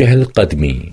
جهة القدم.